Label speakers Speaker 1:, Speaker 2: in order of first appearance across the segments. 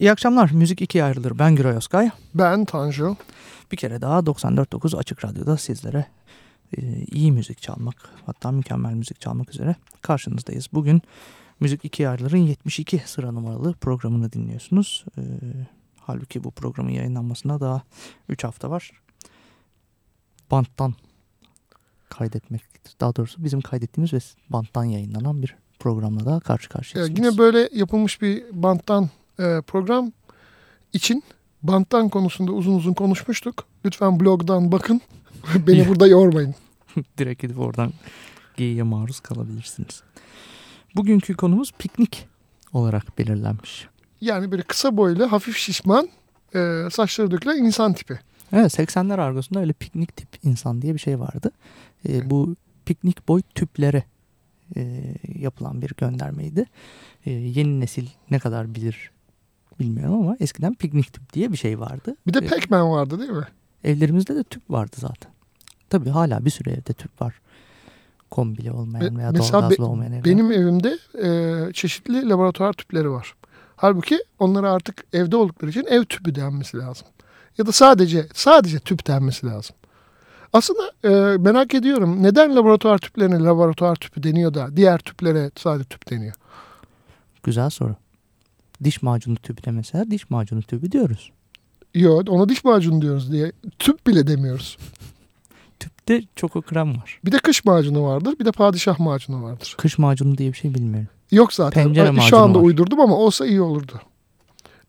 Speaker 1: İyi akşamlar. Müzik ikiye ayrılır. Ben Güray Özkay.
Speaker 2: Ben Tanju.
Speaker 1: Bir kere daha 94.9 Açık Radyo'da sizlere e, iyi müzik çalmak hatta mükemmel müzik çalmak üzere karşınızdayız. Bugün Müzik ikiye ayrılır'ın 72 sıra numaralı programını dinliyorsunuz. E, halbuki bu programın yayınlanmasına daha 3 hafta var. Banttan kaydetmek, daha doğrusu bizim kaydettiğimiz ve banttan yayınlanan bir programla daha karşı karşıyayız.
Speaker 2: Yine böyle yapılmış bir banttan e, program için banttan konusunda uzun uzun konuşmuştuk. Lütfen blogdan bakın. Beni burada yormayın.
Speaker 1: Direkt gidip oradan geyiğe maruz kalabilirsiniz. Bugünkü konumuz piknik olarak belirlenmiş.
Speaker 2: Yani böyle kısa boylu, hafif şişman, e, saçları dökülen insan tipi.
Speaker 1: Evet 80'ler argosunda öyle piknik tip insan diye bir şey vardı. E, bu piknik boy tüplere e, yapılan bir göndermeydi. E, yeni nesil ne kadar bilir bilmiyorum ama eskiden piknik tüp diye bir şey vardı.
Speaker 2: Bir de e, Pac-Man vardı değil mi?
Speaker 1: Evlerimizde de tüp vardı zaten. Tabii hala bir sürü evde tüp var. Kombili olmayan veya doğalgazlı be, olmayan evler.
Speaker 2: Benim evimde e, çeşitli laboratuvar tüpleri var. Halbuki onlara artık evde oldukları için ev tüpü denmesi lazım. Ya da sadece sadece tüp denmesi lazım. Aslında e, merak ediyorum neden laboratuvar tüplerine laboratuvar tüpü deniyor da diğer tüplere sadece tüp deniyor?
Speaker 1: Güzel soru. Diş macunu tüpü de mesela diş macunu tüpü diyoruz.
Speaker 2: Yok ona diş macunu diyoruz diye tüp bile demiyoruz.
Speaker 1: Tüpte krem var.
Speaker 2: Bir de kış macunu vardır bir de padişah macunu vardır.
Speaker 1: Kış macunu diye bir şey bilmiyorum.
Speaker 2: Yok zaten. Pencere macunu Şu anda var. uydurdum ama olsa iyi olurdu.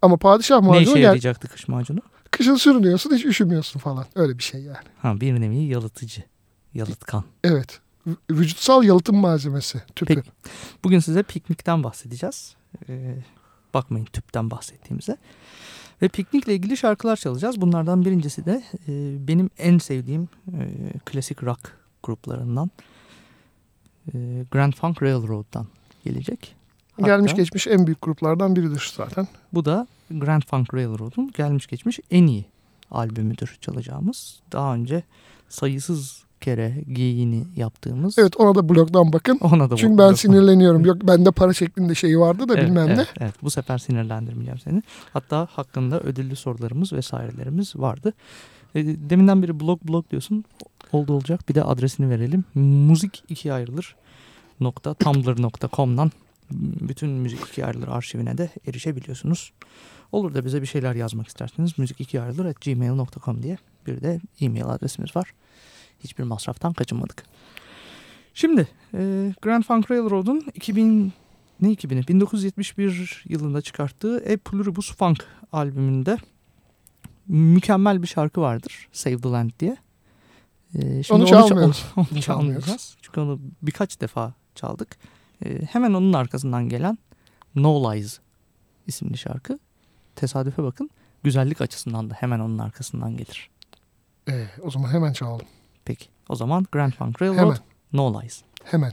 Speaker 2: Ama padişah macunu...
Speaker 1: Ne işe yarayacaktı kış macunu?
Speaker 2: Kışın sürünüyorsun hiç üşümüyorsun falan. Öyle bir şey yani.
Speaker 1: Ha bir nevi yalıtıcı. Yalıtkan.
Speaker 2: Evet. Vücutsal yalıtım malzemesi tüpü. Peki.
Speaker 1: Bugün size piknikten bahsedeceğiz. Ee, bakmayın tüpten bahsettiğimize. Ve piknikle ilgili şarkılar çalacağız. Bunlardan birincisi de e, benim en sevdiğim e, klasik rock gruplarından e, Grand Funk Railroad'dan gelecek.
Speaker 2: Hatta, gelmiş geçmiş en büyük gruplardan biridir zaten.
Speaker 1: Bu da Grand Funk Railroad'un gelmiş geçmiş en iyi albümüdür çalacağımız. Daha önce sayısız kere giyini yaptığımız.
Speaker 2: Evet ona da blogdan bakın. Ona da Çünkü ben sinirleniyorum. Yok bende para şeklinde şeyi vardı da
Speaker 1: evet,
Speaker 2: bilmem
Speaker 1: evet,
Speaker 2: ne.
Speaker 1: Evet bu sefer sinirlendirmeyeceğim seni. Hatta hakkında ödüllü sorularımız vesairelerimiz vardı. E, deminden beri blog blog diyorsun. Oldu olacak. Bir de adresini verelim. Müzik ikiye ayrılır. Nokta tumblr.com'dan bütün müzik iki ayrılır arşivine de erişebiliyorsunuz. Olur da bize bir şeyler yazmak isterseniz müzik iki ayrılır at gmail.com diye bir de e-mail adresimiz var. Hiçbir masraftan kaçınmadık. Şimdi e, Grand Funk Railroad'un 2000 ne 2000'i 1971 yılında çıkarttığı E Pluribus Funk albümünde mükemmel bir şarkı vardır. Save the Land diye.
Speaker 2: Ee, şimdi onu çalmıyoruz.
Speaker 1: Onu, onu çalmayacağız. Çünkü onu birkaç defa çaldık. Ee, hemen onun arkasından gelen No Lies isimli şarkı. Tesadüfe bakın. Güzellik açısından da hemen onun arkasından gelir.
Speaker 2: Ee, o zaman hemen çalalım.
Speaker 1: Peki. O zaman Grand Funk Railroad, hemen. No Lies.
Speaker 2: Hemen.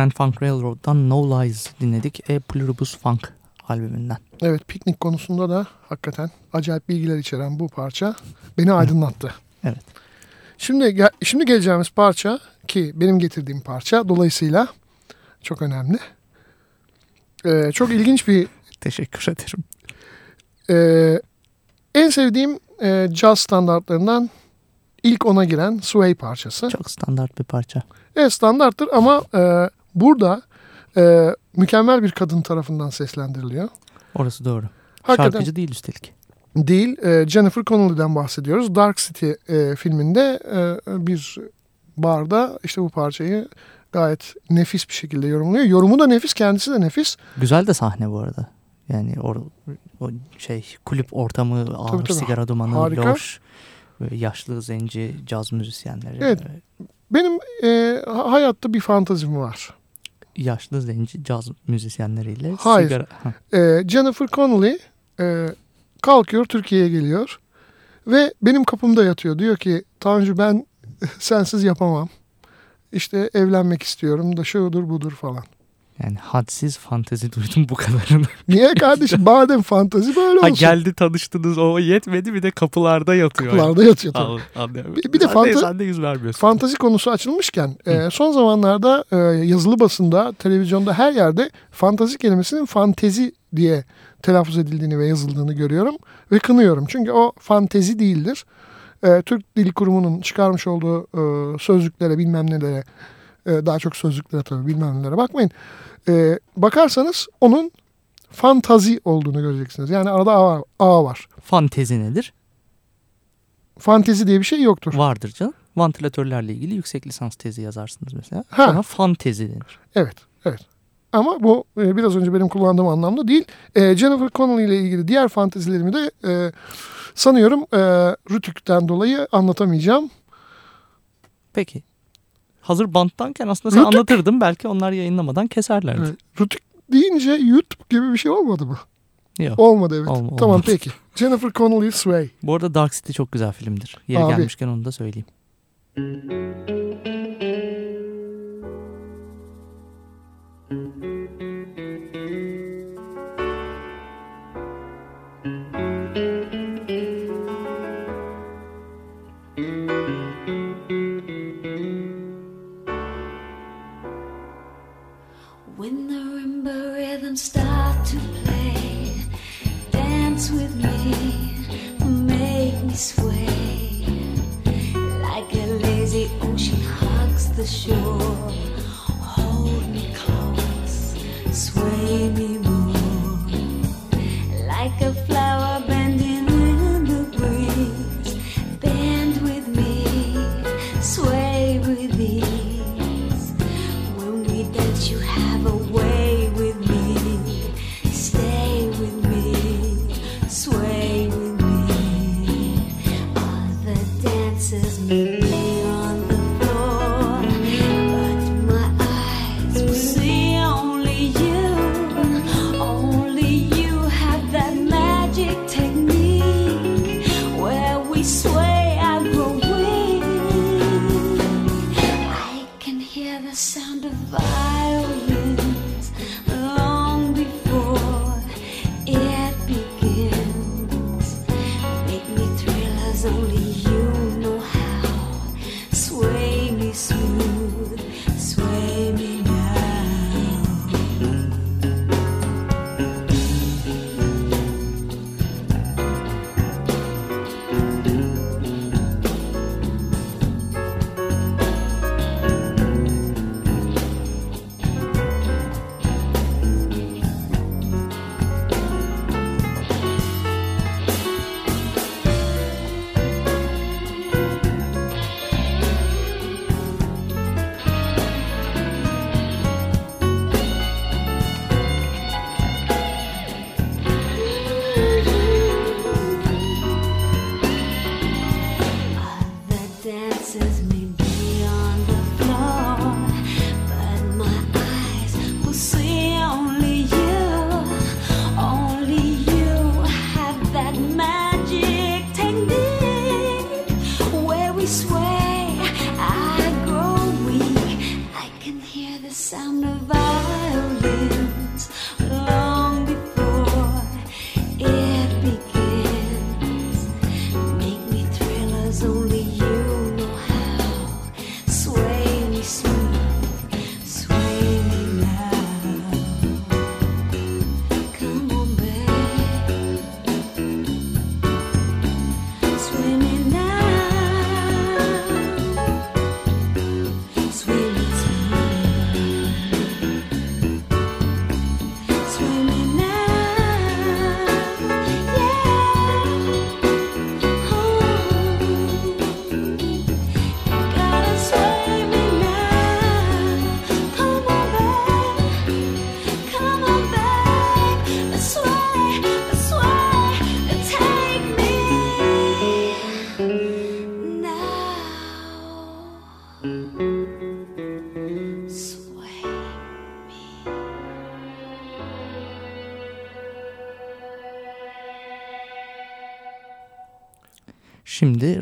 Speaker 3: Grand Funk Railroad'dan No Lies dinledik. E Pluribus Funk albümünden.
Speaker 2: Evet piknik konusunda da hakikaten acayip bilgiler içeren bu parça beni aydınlattı.
Speaker 3: Evet.
Speaker 2: Şimdi şimdi geleceğimiz parça ki benim getirdiğim parça dolayısıyla çok önemli. Ee, çok ilginç bir...
Speaker 3: Teşekkür ederim.
Speaker 2: Ee, en sevdiğim e, caz standartlarından ilk ona giren Sway parçası.
Speaker 3: Çok standart bir parça.
Speaker 2: Evet standarttır ama e, burada e, mükemmel bir kadın tarafından seslendiriliyor.
Speaker 3: Orası doğru. Hakikaten, Şarkıcı değil üstelik.
Speaker 2: Değil. E, Jennifer Connelly'den bahsediyoruz. Dark City e, filminde e, bir barda işte bu parçayı gayet nefis bir şekilde yorumluyor. Yorumu da nefis, kendisi de nefis.
Speaker 3: Güzel de sahne bu arada. Yani o, o şey kulüp ortamı, ağır tabii, tabii. sigara dumanı, Harika. loş, yaşlı zenci caz müzisyenleri.
Speaker 2: Evet. Benim e, hayatta bir fantazim var.
Speaker 3: Yaşlı zenci caz müzisyenleriyle
Speaker 2: Hayır. sigara. E, Jennifer Connelly e, kalkıyor Türkiye'ye geliyor ve benim kapımda yatıyor. Diyor ki Tanju ben sensiz yapamam. İşte evlenmek istiyorum da şudur budur falan.
Speaker 3: Yani hadsiz fantezi duydum bu kadarını.
Speaker 2: Niye kardeşim? Badem fantezi böyle olsun. Ha
Speaker 3: geldi tanıştınız o yetmedi bir de kapılarda yatıyor.
Speaker 2: Kapılarda yatıyor tabii. Al, bir, bir de fanta
Speaker 3: sen de yüz vermiyorsun.
Speaker 2: Fantazi konusu açılmışken e, son zamanlarda e, yazılı basında, televizyonda her yerde fantazi kelimesinin fantezi diye telaffuz edildiğini ve yazıldığını görüyorum ve kınıyorum. Çünkü o fantezi değildir. E, Türk Dili Kurumu'nun çıkarmış olduğu e, sözlüklere bilmem nelere e, daha çok sözlüklere tabii bilmem nelere bakmayın. E, bakarsanız onun fantazi olduğunu göreceksiniz. Yani arada A, A var.
Speaker 3: Fantezi nedir?
Speaker 2: Fantezi diye bir şey yoktur.
Speaker 3: Vardır canım. Vantilatörlerle ilgili yüksek lisans tezi yazarsınız mesela. Ha. Ona fantezi denir.
Speaker 2: Evet, evet. Ama bu e, biraz önce benim kullandığım anlamda değil. E, Jennifer Connelly ile ilgili diğer fantezilerimi de e, sanıyorum e, Rütük'ten dolayı anlatamayacağım.
Speaker 3: Peki hazır banttanken aslında sen Rütük. anlatırdın belki onlar yayınlamadan keserlerdi. Evet.
Speaker 2: Rütük deyince YouTube gibi bir şey olmadı mı?
Speaker 3: Yok.
Speaker 2: Olmadı evet. Olma, tamam olmadı. peki. Jennifer Connelly Sway.
Speaker 3: Bu arada Dark City çok güzel filmdir. Yeri Abi. gelmişken onu da söyleyeyim.
Speaker 1: Müzik
Speaker 3: dance with me, make me sway like a lazy ocean hugs the shore. Hold me close, sway me more like a reason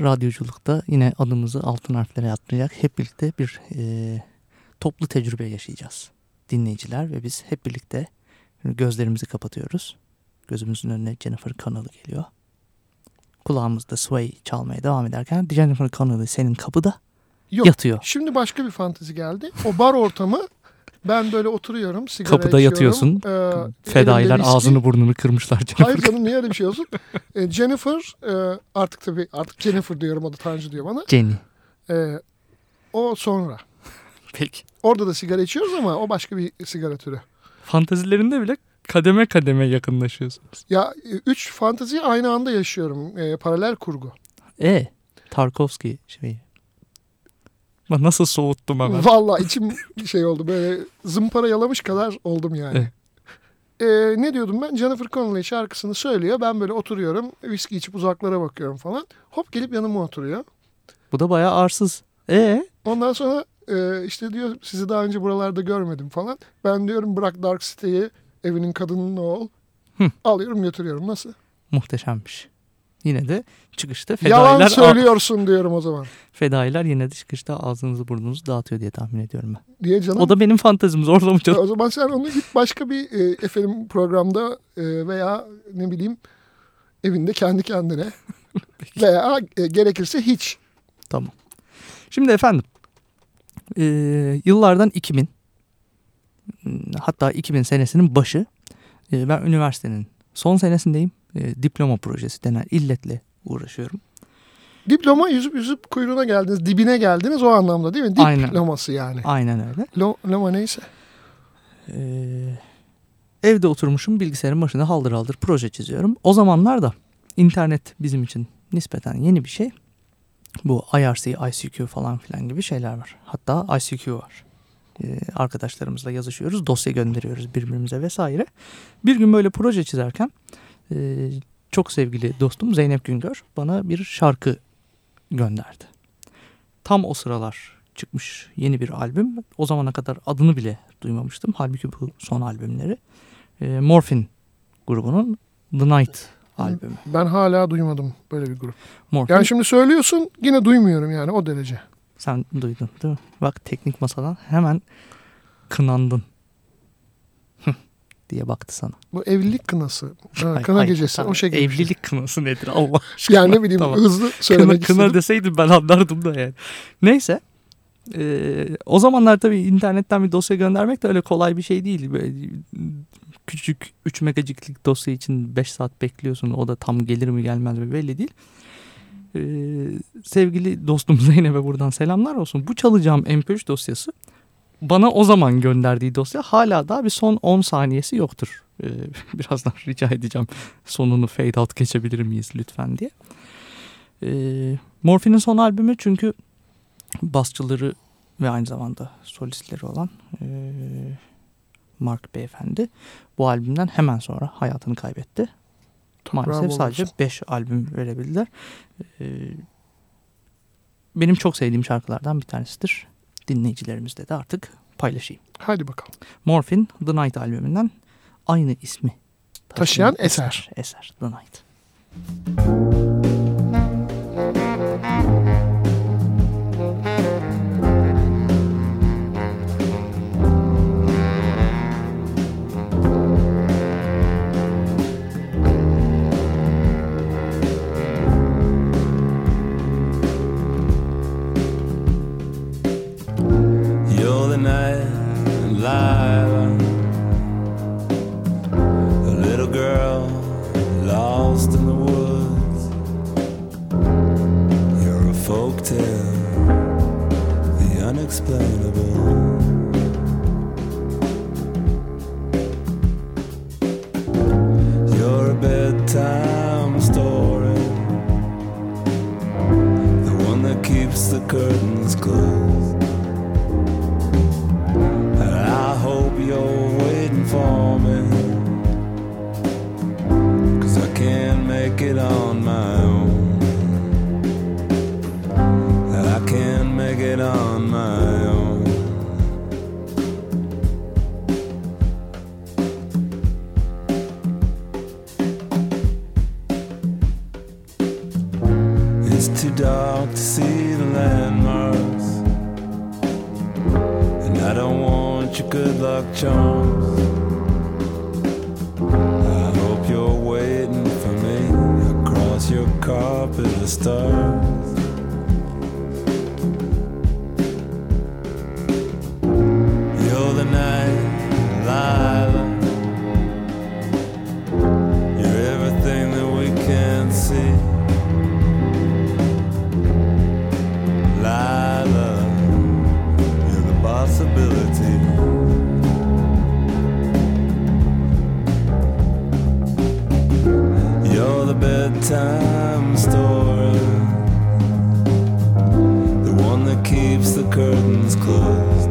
Speaker 1: radyoculukta yine adımızı altın harflere yattıracak hep birlikte bir e, toplu tecrübe yaşayacağız. Dinleyiciler ve biz hep birlikte gözlerimizi kapatıyoruz. Gözümüzün önüne Jennifer Connelly geliyor. Kulağımızda Sway çalmaya devam ederken Jennifer Connelly senin kapıda
Speaker 2: Yok.
Speaker 1: yatıyor.
Speaker 2: Şimdi başka bir fantezi geldi. O bar ortamı ben böyle oturuyorum sigara
Speaker 1: Kapıda
Speaker 2: içiyorum.
Speaker 1: yatıyorsun.
Speaker 2: Ee,
Speaker 1: Fedailer ağzını burnunu kırmışlar Jennifer.
Speaker 2: Hayır canım niye öyle bir şey olsun? Ee, Jennifer e, artık tabii artık Jennifer diyorum o da Tanrıcı diyor bana.
Speaker 1: Jenny.
Speaker 2: Ee, o sonra.
Speaker 1: Peki.
Speaker 2: Orada da sigara içiyoruz ama o başka bir sigara türü.
Speaker 1: Fantezilerinde bile kademe kademe yakınlaşıyorsunuz.
Speaker 2: Ya e, üç fanteziyi aynı anda yaşıyorum. Ee, paralel kurgu.
Speaker 1: E Tarkovski şeyi. Nasıl soğuttum hemen.
Speaker 2: Vallahi içim şey oldu böyle zımpara yalamış kadar oldum yani.
Speaker 1: Evet.
Speaker 2: Ee, ne diyordum ben? Jennifer Connelly şarkısını söylüyor. Ben böyle oturuyorum. Viski içip uzaklara bakıyorum falan. Hop gelip yanıma oturuyor.
Speaker 1: Bu da bayağı arsız. E
Speaker 2: Ondan sonra e, işte diyor sizi daha önce buralarda görmedim falan. Ben diyorum bırak Dark City'yi evinin kadınını ol.
Speaker 1: Hı.
Speaker 2: Alıyorum götürüyorum. Nasıl?
Speaker 1: muhteşemmiş. Yine de çıkışta
Speaker 2: Yalan
Speaker 1: fedailer,
Speaker 2: söylüyorsun diyorum o zaman.
Speaker 1: fedailer yine de çıkışta ağzınızı burnunuzu dağıtıyor diye tahmin ediyorum ben.
Speaker 2: Diye canım.
Speaker 1: O da benim fantezim zorla mı canım?
Speaker 2: O zaman sen onu git başka bir e, efendim programda e, veya ne bileyim evinde kendi kendine veya e, gerekirse hiç.
Speaker 1: Tamam. Şimdi efendim e, yıllardan 2000 hmm, hatta 2000 senesinin başı e, ben üniversitenin son senesindeyim. E, diploma projesi denen illetle uğraşıyorum.
Speaker 2: Diploma yüzüp yüzüp kuyruğuna geldiniz, dibine geldiniz o anlamda değil mi?
Speaker 1: Aynen.
Speaker 2: Diploması yani.
Speaker 1: Aynen öyle.
Speaker 2: Lo, loma neyse.
Speaker 1: Ee, evde oturmuşum bilgisayarın başında haldır haldır proje çiziyorum. O zamanlar da internet bizim için nispeten yeni bir şey. Bu IRC, ICQ falan filan gibi şeyler var. Hatta ICQ var. Ee, arkadaşlarımızla yazışıyoruz, dosya gönderiyoruz birbirimize vesaire. Bir gün böyle proje çizerken e, çok sevgili dostum Zeynep Güngör bana bir şarkı gönderdi. Tam o sıralar çıkmış yeni bir albüm. O zamana kadar adını bile duymamıştım. Halbuki bu son albümleri. E, Morphin grubunun The Night albümü.
Speaker 2: Ben hala duymadım böyle bir grup.
Speaker 1: Morphin
Speaker 2: Yani şimdi söylüyorsun yine duymuyorum yani o derece.
Speaker 1: sen duydun değil mi? Bak teknik masadan hemen kınandın. Diye baktı sana.
Speaker 2: Bu evlilik kınası. Ha,
Speaker 1: Hayır,
Speaker 2: kına
Speaker 1: hayır,
Speaker 2: gecesi
Speaker 1: tamam.
Speaker 2: o şekilde. bir şey.
Speaker 1: Evlilik kınası nedir Allah aşkına?
Speaker 2: Yani ne bileyim
Speaker 1: Tamam.
Speaker 2: hızlı
Speaker 1: kına,
Speaker 2: söylemek
Speaker 1: kına
Speaker 2: istedim.
Speaker 1: deseydim ben anlardım da yani. Neyse. Ee, o zamanlar tabii internetten bir dosya göndermek de öyle kolay bir şey değil. Böyle küçük 3 megaciklik dosya için 5 saat bekliyorsun. O da tam gelir mi gelmez mi belli değil. Ee, sevgili dostum Zeynep'e buradan selamlar olsun. Bu çalacağım MP3 dosyası bana o zaman gönderdiği dosya hala daha bir son 10 saniyesi yoktur. Ee, birazdan rica edeceğim sonunu fade out geçebilir miyiz lütfen diye. Ee, Morphin'in son albümü çünkü basçıları ve aynı zamanda solistleri olan ee, Mark Beyefendi bu albümden hemen sonra hayatını kaybetti. Maalesef
Speaker 2: Bravo
Speaker 1: sadece
Speaker 2: olsun.
Speaker 1: 5 albüm verebildiler. Ee, benim çok sevdiğim şarkılardan bir tanesidir. Dinleyicilerimizle de artık paylaşayım.
Speaker 2: Hadi bakalım.
Speaker 1: Morphin The Night albümünden aynı ismi
Speaker 2: Taşıyan eser.
Speaker 1: Eser The Night.
Speaker 4: Girl lost in the woods. You're a folk tale, the unexplainable. You're a bedtime story, the one that keeps the curtains closed. Luck charms. I hope you're waiting for me across your carpet of stars. The one that keeps the curtains closed.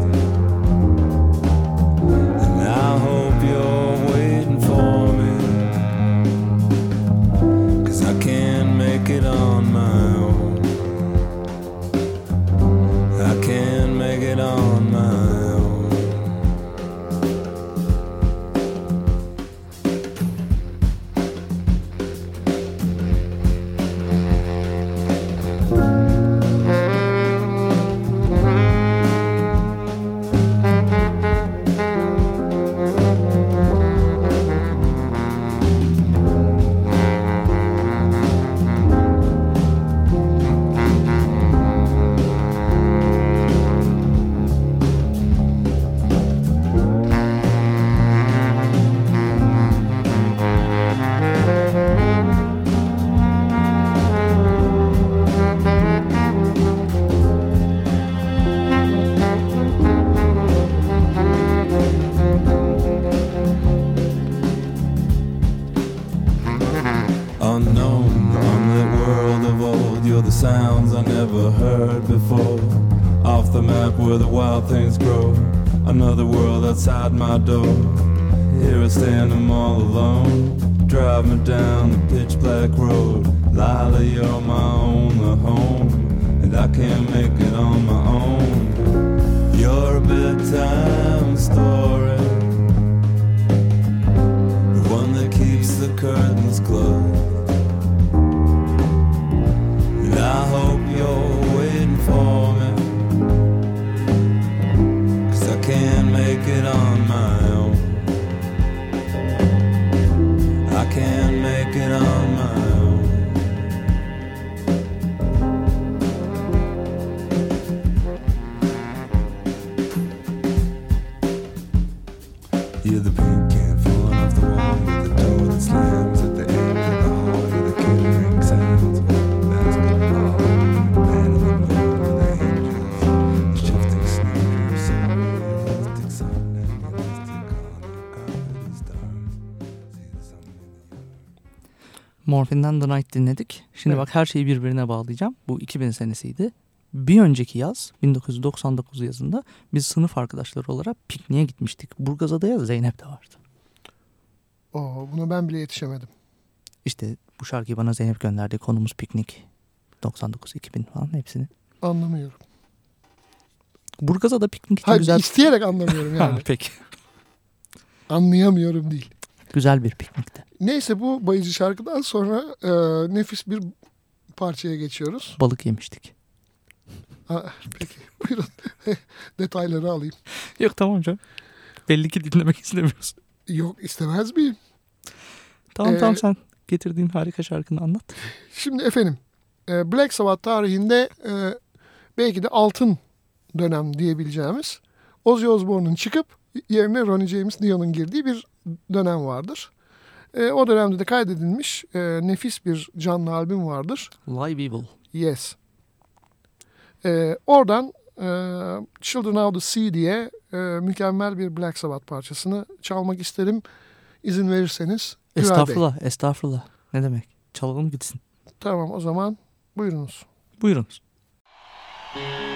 Speaker 4: Outside my door. Here I stand, I'm all alone. Drive me down the pitch black road. Lila, you're my only home, and I can't make it on my own. You're a bedtime story,
Speaker 1: Morphin'den The Night dinledik. Şimdi
Speaker 2: Evet.
Speaker 1: bak her şeyi birbirine bağlayacağım. Bu 2000 senesiydi. Bir önceki yaz 1999 yazında biz sınıf arkadaşları olarak pikniğe gitmiştik. Burgazada'ya Zeynep de vardı.
Speaker 2: Oo, buna ben bile yetişemedim.
Speaker 1: İşte bu şarkıyı bana Zeynep gönderdi. Konumuz piknik. 99, 2000 falan hepsini.
Speaker 2: Anlamıyorum.
Speaker 1: Burgazada piknik için
Speaker 2: Hayır
Speaker 1: güzel...
Speaker 2: isteyerek anlamıyorum
Speaker 1: Ha,
Speaker 2: yani.
Speaker 1: peki.
Speaker 2: Anlayamıyorum değil.
Speaker 1: Güzel bir piknikti.
Speaker 2: Neyse bu bayıcı şarkıdan sonra e, nefis bir parçaya geçiyoruz.
Speaker 1: Balık yemiştik.
Speaker 2: Ha, peki buyurun detayları alayım.
Speaker 1: Yok tamam canım. Belli ki dinlemek istemiyorsun.
Speaker 2: Yok istemez miyim?
Speaker 1: Tamam
Speaker 2: Ee,
Speaker 1: tamam sen getirdiğin harika şarkını anlat.
Speaker 2: Şimdi efendim e, Black Sabbath tarihinde e, belki de altın dönem diyebileceğimiz Ozzy Osbourne'un çıkıp yerine Ronnie James Dio'nun girdiği bir dönem vardır. E, o dönemde de kaydedilmiş e, nefis bir canlı albüm vardır.
Speaker 1: Live Evil.
Speaker 2: Yes. E, oradan e, Children of the Sea diye e, mükemmel bir Black Sabbath parçasını çalmak isterim. İzin verirseniz. Güray Bey.
Speaker 1: Estağfurullah, estağfurullah. Ne demek? Çalalım gitsin.
Speaker 2: Tamam o zaman buyurunuz.
Speaker 1: Buyurunuz.
Speaker 5: In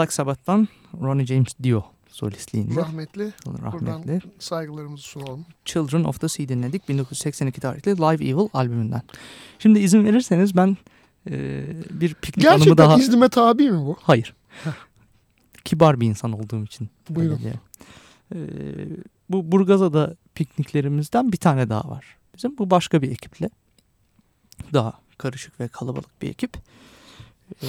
Speaker 1: Black Sabbath'tan Ronnie James Dio solistliğinde.
Speaker 2: Rahmetli.
Speaker 1: Rahmetli.
Speaker 2: Buradan saygılarımızı sunalım.
Speaker 1: Children of the Sea dinledik 1982 tarihli Live Evil albümünden. Şimdi izin verirseniz ben e, bir piknik anımı
Speaker 2: Gerçekten
Speaker 1: daha...
Speaker 2: iznime tabi mi bu?
Speaker 1: Hayır. Kibar bir insan olduğum için.
Speaker 2: Buyurun.
Speaker 1: E, bu Burgazada pikniklerimizden bir tane daha var. Bizim bu başka bir ekiple. Daha karışık ve kalabalık bir ekip. E,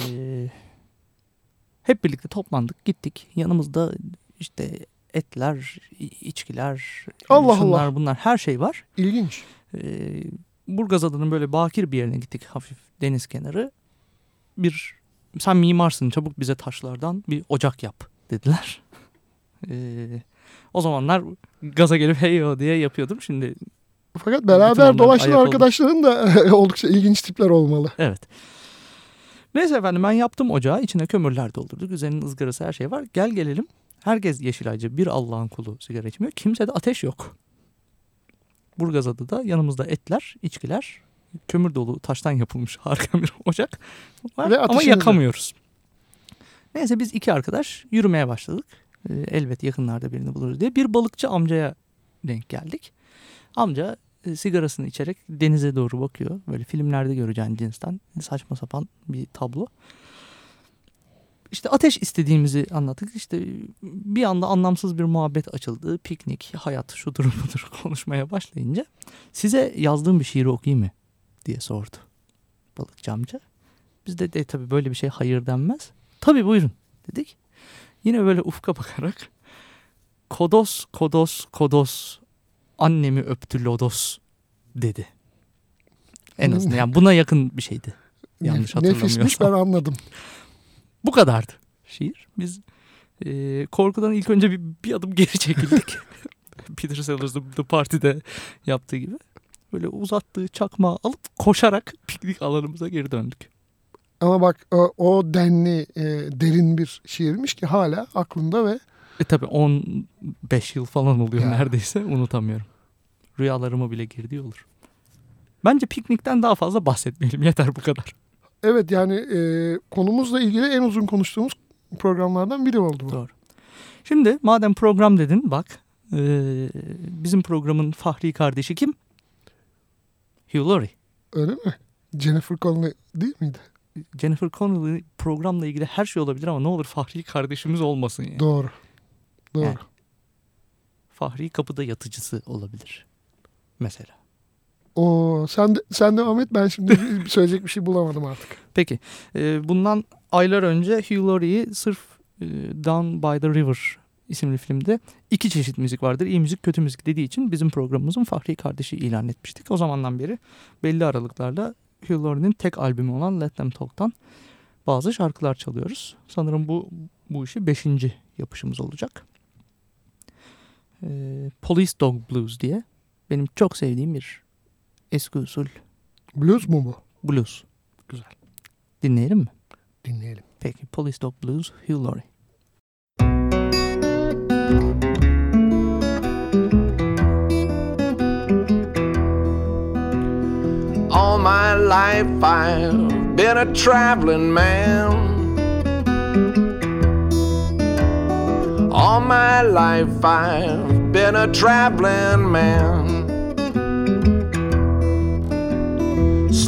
Speaker 1: hep birlikte toplandık gittik. Yanımızda işte etler, içkiler,
Speaker 2: Allah
Speaker 1: şunlar
Speaker 2: Allah.
Speaker 1: bunlar her şey var.
Speaker 2: İlginç.
Speaker 1: Ee, Burgazada'nın böyle bakir bir yerine gittik hafif deniz kenarı. Bir sen mimarsın çabuk bize taşlardan bir ocak yap dediler. Ee, o zamanlar gaza gelip hey o diye yapıyordum. Şimdi
Speaker 2: Fakat beraber dolaşan arkadaşların da oldukça ilginç tipler olmalı.
Speaker 1: evet. Neyse efendim ben yaptım ocağı. içine kömürler doldurduk. Üzerinin ızgarası her şey var. Gel gelelim. Herkes yeşilaycı. Bir Allah'ın kulu sigara içmiyor. Kimse de ateş yok. Burgazada'da yanımızda etler, içkiler, kömür dolu taştan yapılmış harika bir ocak var
Speaker 2: Ve
Speaker 1: ama yakamıyoruz. Neyse biz iki arkadaş yürümeye başladık. Ee, elbet yakınlarda birini buluruz diye. Bir balıkçı amcaya denk geldik. Amca e, sigarasını içerek denize doğru bakıyor. Böyle filmlerde göreceğin cinsten saçma sapan bir tablo. İşte ateş istediğimizi anlattık. İşte bir anda anlamsız bir muhabbet açıldı. Piknik, hayat, şudur budur konuşmaya başlayınca size yazdığım bir şiiri okuyayım mı diye sordu balıkçı amca. Biz de, de tabii böyle bir şey hayır denmez. Tabii buyurun dedik. Yine böyle ufka bakarak kodos kodos kodos annemi öptü lodos dedi. En azından yani buna yakın bir şeydi. Yanlış
Speaker 2: Nefismiş
Speaker 1: hatırlamıyorsam.
Speaker 2: ben anladım.
Speaker 1: Bu kadardı şiir. Biz e, korkudan ilk önce bir, bir adım geri çekildik. Peter Sellers The, Party'de yaptığı gibi. Böyle uzattığı çakmağı alıp koşarak piknik alanımıza geri döndük.
Speaker 2: Ama bak o, o denli e, derin bir şiirmiş ki hala aklımda ve
Speaker 1: E tabi 15 yıl falan oluyor
Speaker 2: Ya.
Speaker 1: neredeyse unutamıyorum. Rüyalarıma bile girdiği olur. Bence piknikten daha fazla bahsetmeyelim yeter bu kadar.
Speaker 2: evet yani e, konumuzla ilgili en uzun konuştuğumuz programlardan biri oldu bu.
Speaker 1: Doğru. Şimdi madem program dedin bak e, bizim programın fahri kardeşi kim? Hugh Laurie.
Speaker 2: Öyle mi? Jennifer Connelly değil miydi?
Speaker 1: Jennifer Connelly programla ilgili her şey olabilir ama ne olur Fahri kardeşimiz olmasın yani.
Speaker 2: Doğru. Doğru.
Speaker 1: Yani. Fahri kapıda yatıcısı olabilir. Mesela.
Speaker 2: O sen de, sen devam et ben şimdi söyleyecek bir şey bulamadım artık.
Speaker 1: Peki. e, bundan aylar önce Hugh Laurie'yi sırf e, Down by the River isimli filmde iki çeşit müzik vardır. İyi müzik, kötü müzik dediği için bizim programımızın Fahri kardeşi ilan etmiştik. O zamandan beri belli aralıklarla Hugh Laurie'nin tek albümü olan Let Them Talk'tan bazı şarkılar çalıyoruz. Sanırım bu bu işi beşinci yapışımız olacak. E, Police Dog Blues diye benim çok sevdiğim bir eski usul
Speaker 2: Blues mu bu?
Speaker 1: blues.
Speaker 2: Güzel.
Speaker 1: Dinleyelim mi?
Speaker 2: Dinleyelim.
Speaker 1: Peki Police Dog Blues, Hugh Laurie.
Speaker 6: All my life I've been a traveling man. All my life I've been a traveling man.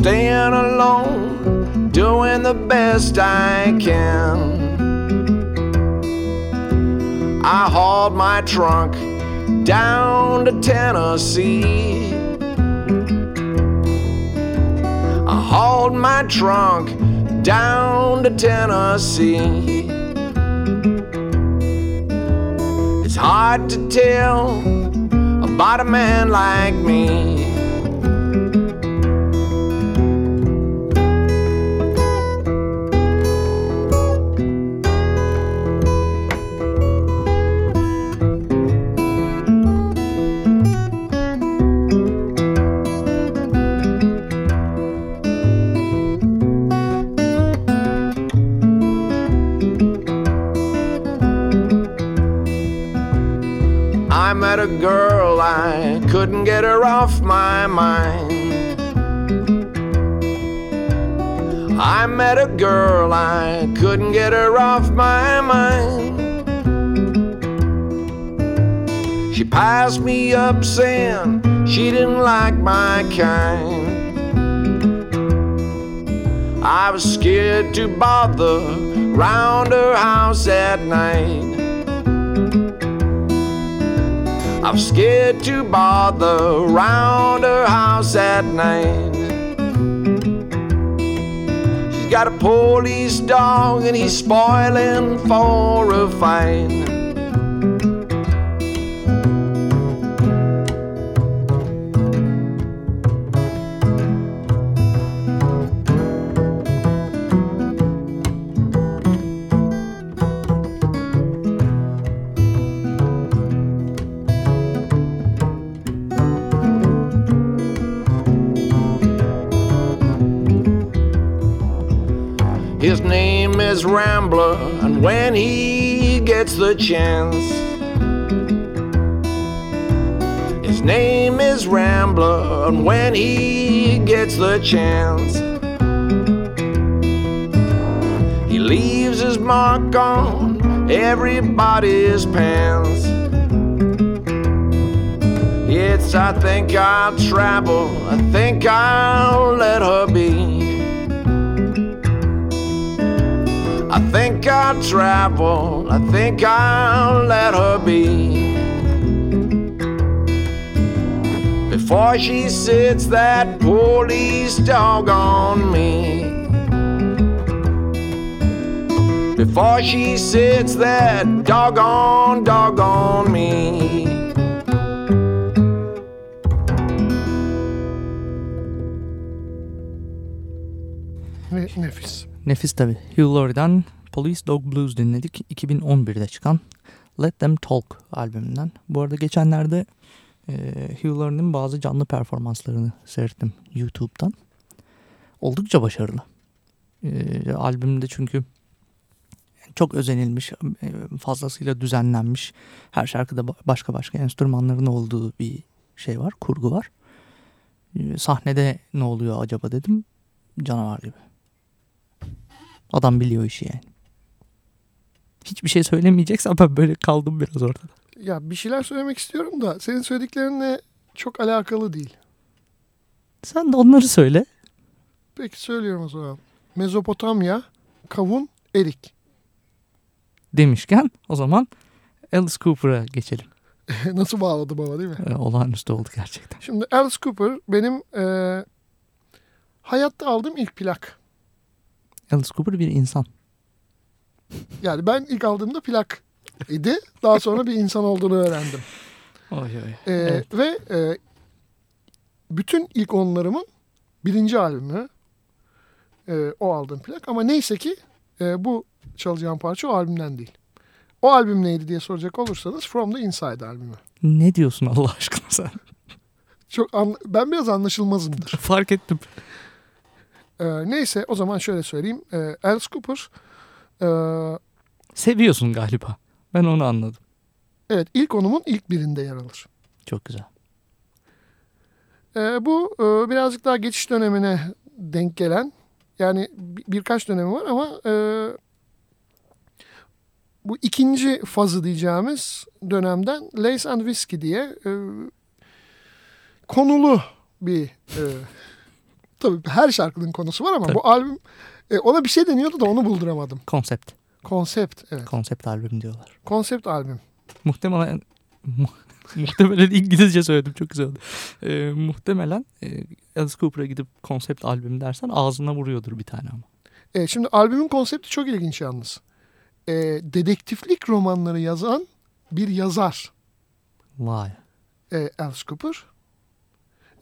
Speaker 6: Staying alone, doing the best I can. I hauled my trunk down to Tennessee. I hauled my trunk down to Tennessee. It's hard to tell about a man like me. Met a girl, I couldn't get her off my mind. She passed me up saying she didn't like my kind. I was scared to bother round her house at night. I was scared to bother round her house at night. Police dog and he's spoiling for a fight. Is Rambler, and when he gets the chance, his name is Rambler, and when he gets the chance, he leaves his mark on everybody's pants. It's, I think I'll travel, I think I'll let her be. I think I'll travel, I think I'll let her be. Before she sits that police dog on me. Before she sits that doggone dog on me.
Speaker 2: Ne, nefis.
Speaker 1: Tabi. Hugh Laurie'den Police Dog Blues dinledik. 2011'de çıkan Let Them Talk albümünden. Bu arada geçenlerde e, Hugh Laurie'nin bazı canlı performanslarını seyrettim YouTube'dan. Oldukça başarılı. E, albümde çünkü çok özenilmiş, e, fazlasıyla düzenlenmiş. Her şarkıda ba- başka başka enstrümanların olduğu bir şey var, kurgu var. E, sahnede ne oluyor acaba dedim. Canavar gibi. Adam biliyor işi yani. Hiçbir şey söylemeyeceksen ben böyle kaldım biraz ortada.
Speaker 2: Ya bir şeyler söylemek istiyorum da senin söylediklerinle çok alakalı değil.
Speaker 1: Sen de onları söyle.
Speaker 2: Peki söylüyorum o zaman. Mezopotamya, kavun, erik.
Speaker 1: Demişken o zaman Alice Cooper'a geçelim.
Speaker 2: Nasıl bağladım ama değil mi?
Speaker 1: Ee, olağanüstü oldu gerçekten.
Speaker 2: Şimdi Alice Cooper benim e, hayatta aldığım ilk plak.
Speaker 1: Alice Cooper bir insan.
Speaker 2: Yani ben ilk aldığımda plak idi. Daha sonra bir insan olduğunu öğrendim.
Speaker 1: Oy oy.
Speaker 2: E,
Speaker 1: Evet.
Speaker 2: Ve e, bütün ilk onlarımın birinci albümü e, o aldığım plak. Ama neyse ki e, bu çalacağım parça o albümden değil. O albüm neydi diye soracak olursanız From the Inside albümü.
Speaker 1: Ne diyorsun Allah aşkına sen?
Speaker 2: Çok ben biraz anlaşılmazımdır.
Speaker 1: Fark ettim.
Speaker 2: E, neyse o zaman şöyle söyleyeyim. E, Alice Cooper e,
Speaker 1: Seviyorsun galiba. Ben onu anladım.
Speaker 2: evet ilk onumun ilk birinde yer alır.
Speaker 1: Çok güzel.
Speaker 2: E, bu e, birazcık daha geçiş dönemine denk gelen yani bir- birkaç dönemi var ama e, bu ikinci fazı diyeceğimiz dönemden Lace and Whiskey diye e, konulu bir e, tabii her şarkının konusu var ama
Speaker 1: Tabii.
Speaker 2: bu albüm e, ona bir şey deniyordu da onu bulduramadım.
Speaker 1: Konsept.
Speaker 2: Konsept evet.
Speaker 1: Konsept albüm diyorlar.
Speaker 2: Konsept albüm.
Speaker 1: Muhtemelen mu- muhtemelen İngilizce söyledim çok güzel oldu. Ee, muhtemelen e, Alice Cooper'a gidip konsept albüm dersen ağzına vuruyordur bir tane ama.
Speaker 2: E, şimdi albümün konsepti çok ilginç yalnız. E, dedektiflik romanları yazan bir yazar
Speaker 1: Vay.
Speaker 2: e, Alice Cooper.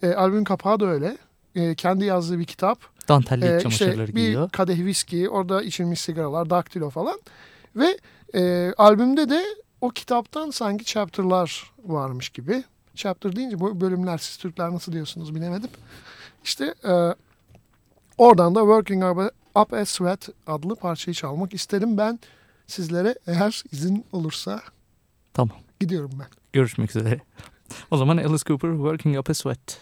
Speaker 2: E, albümün kapağı da öyle. E, kendi yazdığı bir kitap.
Speaker 1: Dantelli
Speaker 2: E,
Speaker 1: çamaşırları
Speaker 2: işte bir
Speaker 1: giyiyor.
Speaker 2: kadeh viski, orada içilmiş sigaralar, daktilo falan. Ve e, albümde de o kitaptan sanki chapter'lar varmış gibi. Chapter deyince bu bölümler siz Türkler nasıl diyorsunuz bilemedim. İşte e, oradan da Working Up a, Up a Sweat adlı parçayı çalmak isterim ben sizlere eğer izin olursa
Speaker 1: Tamam.
Speaker 2: gidiyorum ben.
Speaker 1: Görüşmek üzere. O zaman Alice Cooper Working Up a Sweat.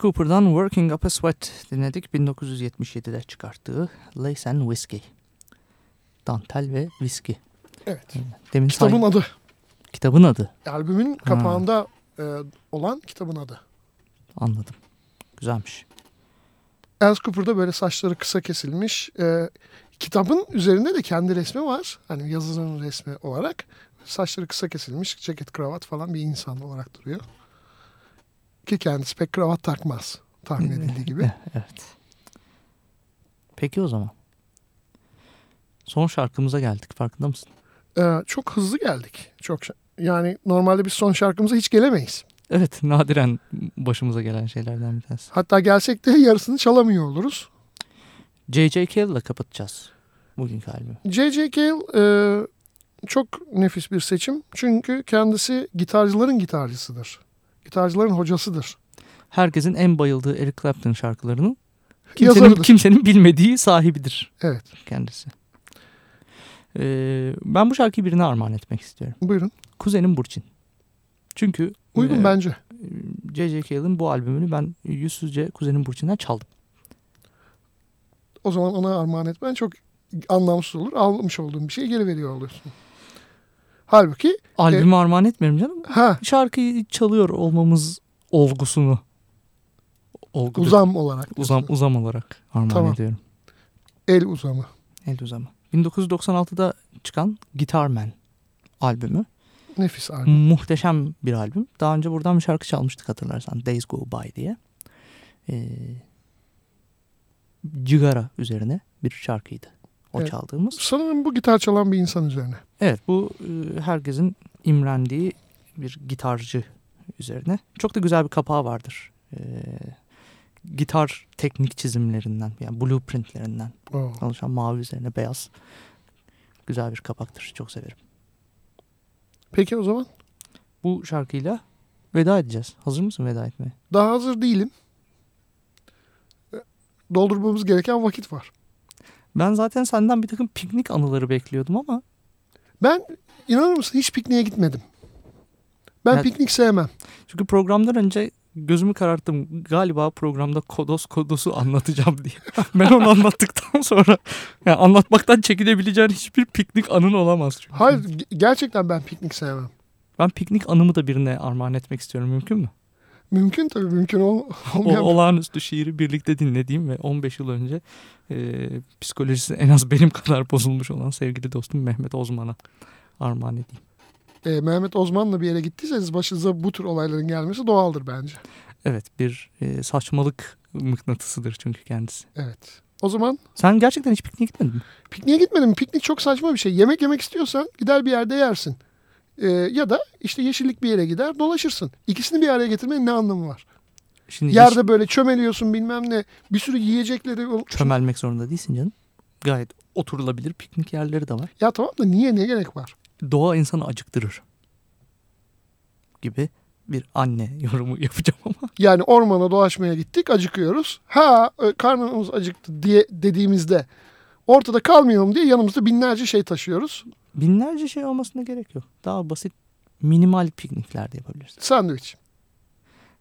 Speaker 1: Cooper'dan Working Up a Sweat dinledik. 1977'de çıkarttığı Lace and Whiskey. Dantel ve viski.
Speaker 2: Evet.
Speaker 1: Demin
Speaker 2: Kitabın
Speaker 1: say-
Speaker 2: adı.
Speaker 1: kitabın adı.
Speaker 2: Albümün kapağında e, olan kitabın adı.
Speaker 1: Anladım. Güzelmiş.
Speaker 2: Alice Cooper'da böyle saçları kısa kesilmiş. E, kitabın üzerinde de kendi resmi var. Hani yazarın resmi olarak. Saçları kısa kesilmiş. Ceket, kravat falan bir insan olarak duruyor. Ki kendisi pek kravat takmaz. Tahmin edildiği gibi.
Speaker 1: Evet. Peki o zaman. Son şarkımıza geldik. Farkında mısın?
Speaker 2: E, çok hızlı geldik. Çok Yani normalde biz son şarkımıza hiç gelemeyiz.
Speaker 1: Evet. Nadiren başımıza gelen şeylerden bir tanesi.
Speaker 2: Hatta gelsek de yarısını çalamıyor oluruz.
Speaker 1: J.J. Cale'la kapatacağız. Bugünkü albümü.
Speaker 2: J.J. Cale e, çok nefis bir seçim. Çünkü kendisi gitarcıların gitarcısıdır. Gitarcıların hocasıdır.
Speaker 1: Herkesin en bayıldığı Eric Clapton şarkılarının kimsenin,
Speaker 2: Yazarıdır.
Speaker 1: kimsenin bilmediği sahibidir
Speaker 2: Evet.
Speaker 1: kendisi. Ee, ben bu şarkıyı birine armağan etmek istiyorum.
Speaker 2: Buyurun.
Speaker 1: Kuzenim Burçin. Çünkü
Speaker 2: Uygun
Speaker 1: e,
Speaker 2: bence.
Speaker 1: J.J. Cale'ın bu albümünü ben yüzsüzce kuzenim Burçin'den çaldım.
Speaker 2: O zaman ona armağan etmen çok anlamsız olur. Almış olduğun bir şeyi geri veriyor oluyorsun. Halbuki
Speaker 1: Albümü armağan etmiyorum canım.
Speaker 2: ha
Speaker 1: Şarkıyı çalıyor olmamız olgusunu. Olgu
Speaker 2: uzam olarak.
Speaker 1: uzam uzam olarak armağan
Speaker 2: Tamam.
Speaker 1: ediyorum.
Speaker 2: El uzamı.
Speaker 1: El uzamı. 1996'da çıkan Guitarman albümü.
Speaker 2: Nefis albüm.
Speaker 1: Muhteşem bir albüm. Daha önce buradan bir şarkı çalmıştık hatırlarsan. Days Go By diye. Ee, cigara üzerine bir şarkıydı. O
Speaker 2: Evet.
Speaker 1: çaldığımız.
Speaker 2: Sanırım bu gitar çalan bir insan üzerine.
Speaker 1: Evet bu e, herkesin imrendiği bir gitarcı üzerine. Çok da güzel bir kapağı vardır. Ee, gitar teknik çizimlerinden yani blueprintlerinden
Speaker 2: Oo.
Speaker 1: oluşan mavi üzerine beyaz. Güzel bir kapaktır. Çok severim.
Speaker 2: Peki o zaman
Speaker 1: Bu şarkıyla veda edeceğiz. Hazır mısın veda etmeye?
Speaker 2: daha hazır değilim. Doldurmamız gereken vakit var.
Speaker 1: Ben zaten senden bir takım piknik anıları bekliyordum ama
Speaker 2: Ben inanır mısın hiç pikniğe gitmedim. Ben
Speaker 1: Evet.
Speaker 2: piknik sevmem.
Speaker 1: çünkü programdan önce gözümü kararttım. Galiba programda kodos kodosu anlatacağım diye. ben onu anlattıktan sonra yani anlatmaktan çekinebileceğin hiçbir piknik anın olamaz. Çünkü.
Speaker 2: Hayır ge- gerçekten ben piknik sevmem.
Speaker 1: Ben piknik anımı da birine armağan etmek istiyorum. Mümkün mü?
Speaker 2: Mümkün tabii mümkün ol
Speaker 1: O
Speaker 2: olmayan.
Speaker 1: olağanüstü şiiri birlikte dinlediğim ve 15 yıl önce e, psikolojisi en az benim kadar bozulmuş olan sevgili dostum Mehmet Ozman'a armağan edeyim.
Speaker 2: E, Mehmet Ozman'la bir yere gittiyseniz başınıza bu tür olayların gelmesi doğaldır bence.
Speaker 1: Evet bir e, saçmalık mıknatısıdır çünkü kendisi.
Speaker 2: Evet. O zaman
Speaker 1: Sen gerçekten hiç pikniğe gitmedin mi?
Speaker 2: pikniğe gitmedim. Piknik çok saçma bir şey. Yemek yemek istiyorsan gider bir yerde yersin. E, ya da işte yeşillik bir yere gider dolaşırsın. İkisini bir araya getirmenin ne anlamı var?
Speaker 1: Şimdi
Speaker 2: Yerde böyle çömeliyorsun bilmem ne. Bir sürü yiyecekleri.
Speaker 1: çömelmek zorunda değilsin canım. Gayet oturulabilir piknik yerleri de var.
Speaker 2: Ya tamam da niye ne gerek var?
Speaker 1: Doğa insanı acıktırır gibi bir anne yorumu yapacağım ama.
Speaker 2: Yani ormana dolaşmaya gittik acıkıyoruz. Ha karnımız acıktı diye dediğimizde ortada kalmayalım diye yanımızda binlerce şey taşıyoruz.
Speaker 1: Binlerce şey olmasına gerek yok. Daha basit minimal piknikler de yapabilirsin.
Speaker 2: Sandviç,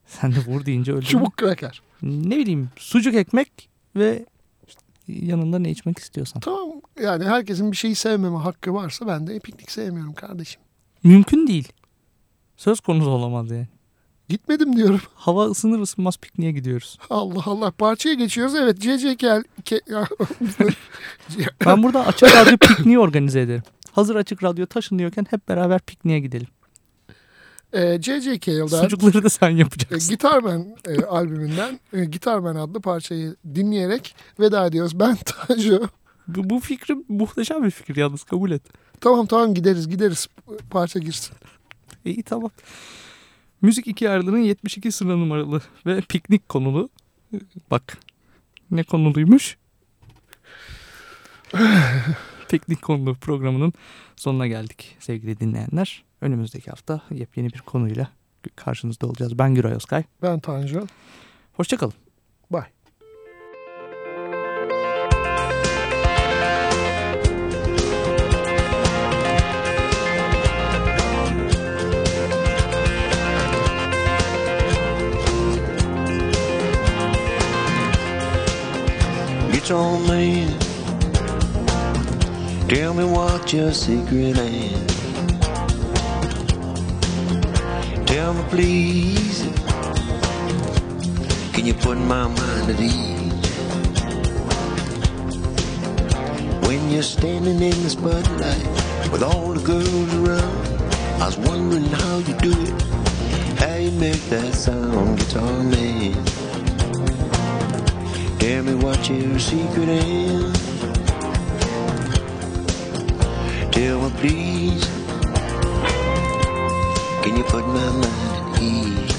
Speaker 1: Sen de vur deyince öldün.
Speaker 2: çubuk kraker.
Speaker 1: Ne bileyim sucuk ekmek ve yanında ne içmek istiyorsan.
Speaker 2: Tamam yani herkesin bir şeyi sevmeme hakkı varsa ben de piknik sevmiyorum kardeşim.
Speaker 1: Mümkün değil. Söz konusu olamaz yani.
Speaker 2: Gitmedim diyorum.
Speaker 1: Hava ısınır ısınmaz pikniğe gidiyoruz.
Speaker 2: Allah Allah parçaya geçiyoruz. Evet CC. Ke,
Speaker 1: Ben burada açık radyo pikniği organize ederim. Hazır açık radyo taşınıyorken hep beraber pikniğe gidelim.
Speaker 2: e, CC Kale'den
Speaker 1: Sucukları da sen
Speaker 2: e,
Speaker 1: yapacaksın.
Speaker 2: Gitarman e, albümünden e, Gitarman adlı parçayı dinleyerek veda ediyoruz. Ben Tanju.
Speaker 1: Bu, bu fikri muhteşem bir fikir yalnız kabul et.
Speaker 2: Tamam tamam gideriz gideriz parça girsin.
Speaker 1: İyi tamam. Müzik iki ayrılığının 72 sıra numaralı ve piknik konulu. Bak ne konuluymuş? Teknik konulu programının sonuna geldik sevgili dinleyenler. Önümüzdeki hafta yepyeni bir konuyla karşınızda olacağız. Ben Güray Özkay.
Speaker 2: Ben Tanju.
Speaker 1: Hoşçakalın.
Speaker 2: Bye.
Speaker 7: on me tell me what your secret is. Tell me please, can you put my mind at ease? When you're standing in the spotlight with all the girls around, I was wondering how you do it, how you make that sound, guitar man. Tell me what your secret is. Please, can you put my mind at ease?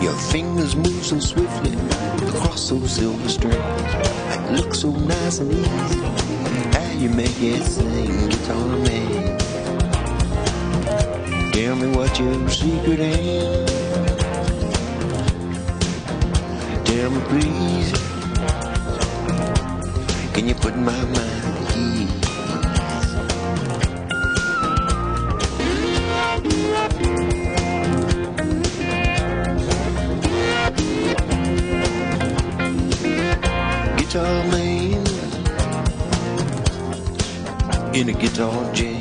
Speaker 7: Your fingers move so swiftly across those silver strings. It looks so nice and easy. How you make it sing, guitar man? Tell me what your secret is. Tell me please, can you put my mind in a guitar jam.